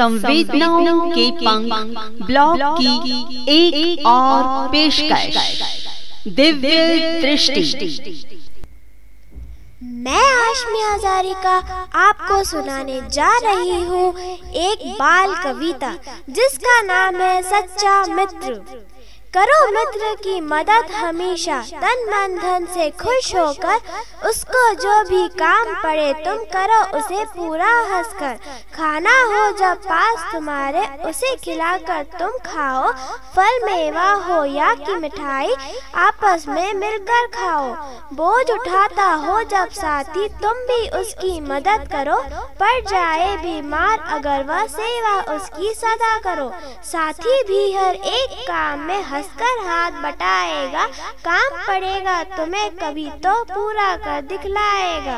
संवेदनाओं के पंख ब्लॉग की एक, एक और पेशकश। दिव्य दृष्टि। मैं आशमी हजारी का आपको सुनाने जा रही हूँ एक बाल कविता जिसका नाम है सच्चा मित्र। करो मित्र की मदद हमेशा। तन मन धन से खुश होकर उसको जो भी काम पड़े, तुम करो उसे पूरा हंसकर। खाना हो जब पास तुम्हारे, उसे खिलाकर तुम खाओ। फल मेवा हो या की मिठाई, आपस में मिलकर खाओ। बोझ उठाता हो जब साथी, तुम भी उसकी मदद करो। पड़ जाए बीमार अगर वह सेवा उसकी सदा करो। साथी भी हर एक काम में हंसकर हाथ बटाएगा काम पड़ेगा तुम्हें कभी तो पूरा कर दिखलाएगा।